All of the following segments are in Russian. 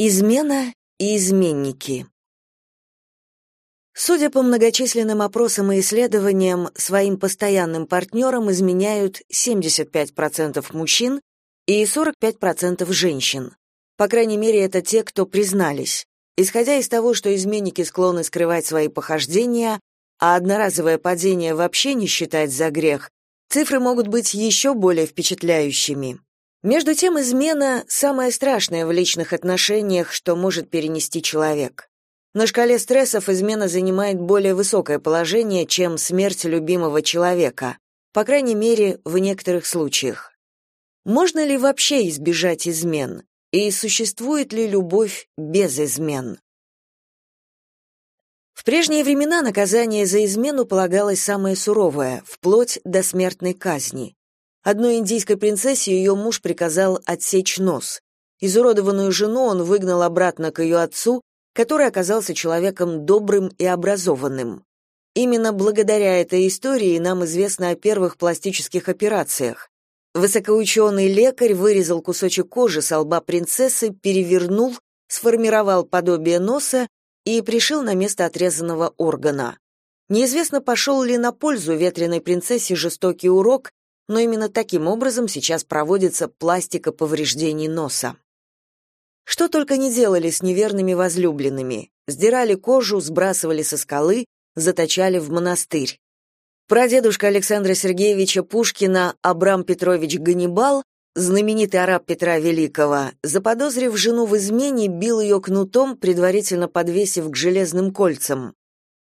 Измена и изменники. Судя по многочисленным опросам и исследованиям, своим постоянным партнерам изменяют 75% мужчин и 45% женщин. По крайней мере, это те, кто признались. Исходя из того, что изменники склонны скрывать свои похождения, а одноразовое падение вообще не считать за грех, цифры могут быть еще более впечатляющими. Между тем, измена — самое страшное в личных отношениях, что может перенести человек. На шкале стрессов измена занимает более высокое положение, чем смерть любимого человека, по крайней мере, в некоторых случаях. Можно ли вообще избежать измен? И существует ли любовь без измен? В прежние времена наказание за измену полагалось самое суровое, вплоть до смертной казни. Одной индийской принцессе ее муж приказал отсечь нос. Изуродованную жену он выгнал обратно к ее отцу, который оказался человеком добрым и образованным. Именно благодаря этой истории нам известно о первых пластических операциях. Высокоученый лекарь вырезал кусочек кожи с лба принцессы, перевернул, сформировал подобие носа и пришил на место отрезанного органа. Неизвестно, пошел ли на пользу ветреной принцессе жестокий урок, но именно таким образом сейчас проводится пластика повреждений носа. Что только не делали с неверными возлюбленными. Сдирали кожу, сбрасывали со скалы, заточали в монастырь. Прадедушка Александра Сергеевича Пушкина Абрам Петрович Ганнибал, знаменитый араб Петра Великого, заподозрив жену в измене, бил ее кнутом, предварительно подвесив к железным кольцам.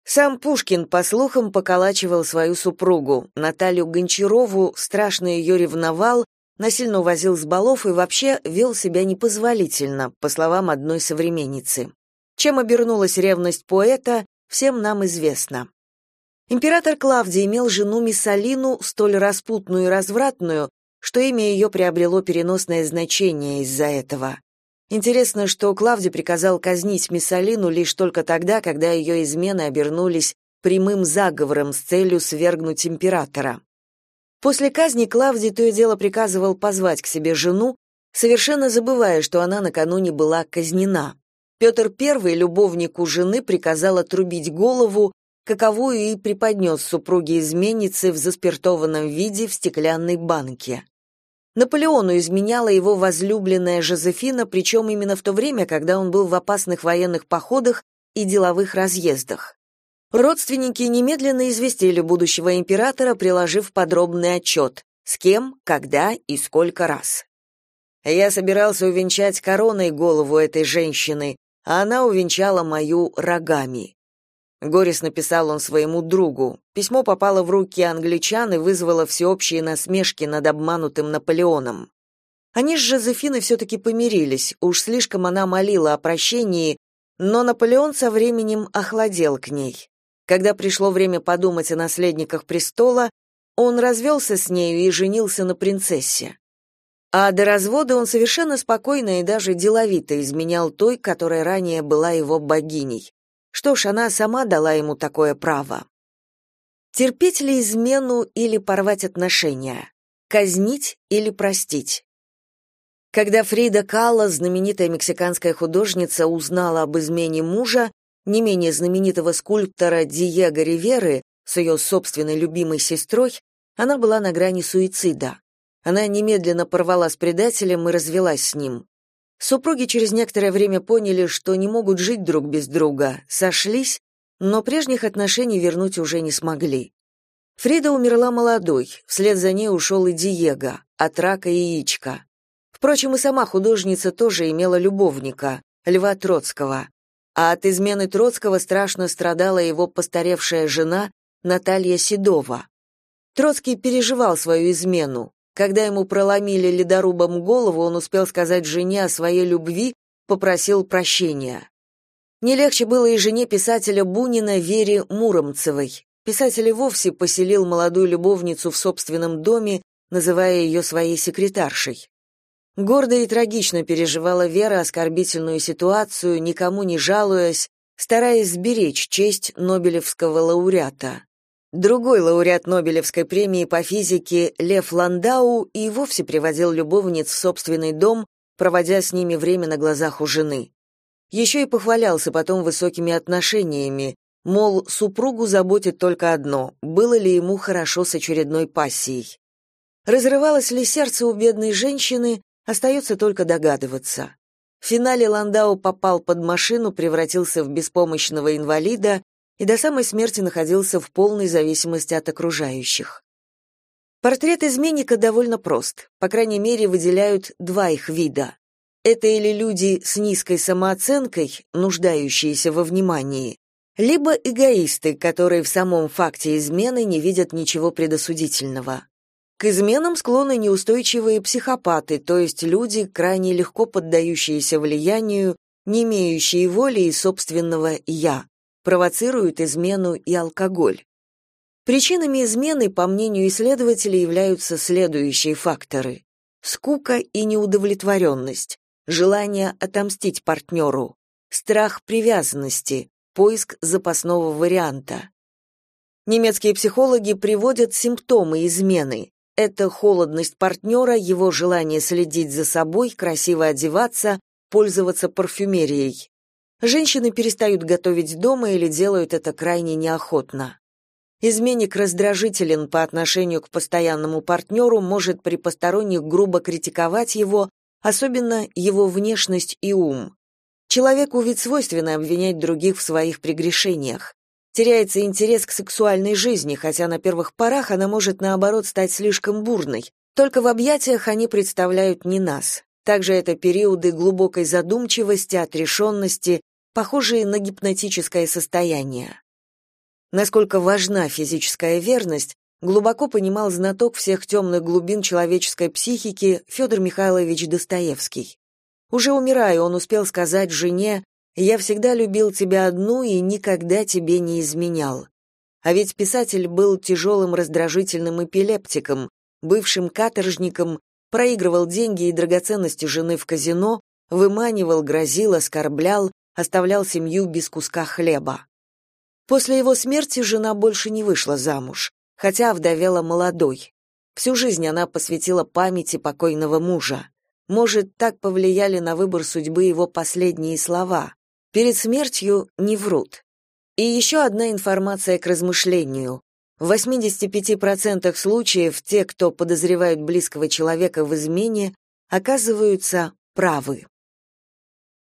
Сам Пушкин, по слухам, поколачивал свою супругу, Наталью Гончарову, страшно ее ревновал, насильно увозил с балов и вообще вел себя непозволительно, по словам одной современницы. Чем обернулась ревность поэта, всем нам известно. Император Клавдий имел жену Миссалину, столь распутную и развратную, что имя ее приобрело переносное значение из-за этого. Интересно, что Клавдий приказал казнить Миссалину лишь только тогда, когда ее измены обернулись прямым заговором с целью свергнуть императора. После казни Клавдий то и дело приказывал позвать к себе жену, совершенно забывая, что она накануне была казнена. Петр I, любовнику жены, приказал отрубить голову, каковую и преподнес супруге-изменнице в заспиртованном виде в стеклянной банке. Наполеону изменяла его возлюбленная Жозефина, причем именно в то время, когда он был в опасных военных походах и деловых разъездах. Родственники немедленно известили будущего императора, приложив подробный отчет, с кем, когда и сколько раз. Я собирался увенчать короной голову этой женщины, а она увенчала мою рогами. Горестно написал он своему другу. Письмо попало в руки англичан и вызвало всеобщие насмешки над обманутым Наполеоном. Они с Жозефиной все-таки помирились, уж слишком она молила о прощении, но Наполеон со временем охладел к ней. Когда пришло время подумать о наследниках престола, он развелся с нею и женился на принцессе. А до развода он совершенно спокойно и даже деловито изменял той, которая ранее была его богиней. Что ж, она сама дала ему такое право. Терпеть ли измену или порвать отношения? Казнить или простить? Когда Фрида Калла, знаменитая мексиканская художница, узнала об измене мужа, не менее знаменитого скульптора Диего Риверы с ее собственной любимой сестрой, она была на грани суицида. Она немедленно порвала с предателем и развелась с ним. Супруги через некоторое время поняли, что не могут жить друг без друга, сошлись, но прежних отношений вернуть уже не смогли. Фрида умерла молодой, вслед за ней ушел и Диего, от рака яичка. Впрочем, и сама художница тоже имела любовника, Льва Троцкого. А от измены Троцкого страшно страдала его постаревшая жена Наталья Седова. Троцкий переживал свою измену, когда ему проломили ледорубом голову, он успел сказать жене о своей любви, попросил прощения. Не легче было и жене писателя Бунина Вере Муромцевой. Писатель и вовсе поселил молодую любовницу в собственном доме, называя ее своей секретаршей. Гордо и трагично переживала Вера оскорбительную ситуацию, никому не жалуясь, стараясь сберечь честь Нобелевского лауреата. Другой лауреат Нобелевской премии по физике Лев Ландау и вовсе приводил любовниц в собственный дом, проводя с ними время на глазах у жены. Еще и похвалялся потом высокими отношениями, мол, супругу заботит только одно — было ли ему хорошо с очередной пассией. Разрывалось ли сердце у бедной женщины, остается только догадываться. В финале Ландау попал под машину, превратился в беспомощного инвалида и до самой смерти находился в полной зависимости от окружающих. Портрет изменника довольно прост, по крайней мере, выделяют два их вида. Это или люди с низкой самооценкой, нуждающиеся во внимании, либо эгоисты, которые в самом факте измены не видят ничего предосудительного. К изменам склонны неустойчивые психопаты, то есть люди, крайне легко поддающиеся влиянию, не имеющие воли и собственного «я», провоцируют измену и алкоголь. Причинами измены, по мнению исследователей, являются следующие факторы. Скука и неудовлетворенность, желание отомстить партнеру, страх привязанности, поиск запасного варианта. Немецкие психологи приводят симптомы измены. Это холодность партнера, его желание следить за собой, красиво одеваться, пользоваться парфюмерией. Женщины перестают готовить дома или делают это крайне неохотно. Изменник раздражителен по отношению к постоянному партнеру, может при посторонних грубо критиковать его, особенно его внешность и ум. Человеку ведь свойственно обвинять других в своих прегрешениях. Теряется интерес к сексуальной жизни, хотя на первых порах она может, наоборот, стать слишком бурной. Только в объятиях они представляют не нас. Также это периоды глубокой задумчивости, отрешенности, похожие на гипнотическое состояние. Насколько важна физическая верность, глубоко понимал знаток всех темных глубин человеческой психики Федор Михайлович Достоевский. Уже умирая, он успел сказать жене «Я всегда любил тебя одну и никогда тебе не изменял». А ведь писатель был тяжелым раздражительным эпилептиком, бывшим каторжником, проигрывал деньги и драгоценности жены в казино, выманивал, грозил, оскорблял, оставлял семью без куска хлеба. После его смерти жена больше не вышла замуж, хотя вдовела молодой. Всю жизнь она посвятила памяти покойного мужа. Может, так повлияли на выбор судьбы его последние слова. Перед смертью не врут. И еще одна информация к размышлению. В 85% случаев те, кто подозревают близкого человека в измене, оказываются правы.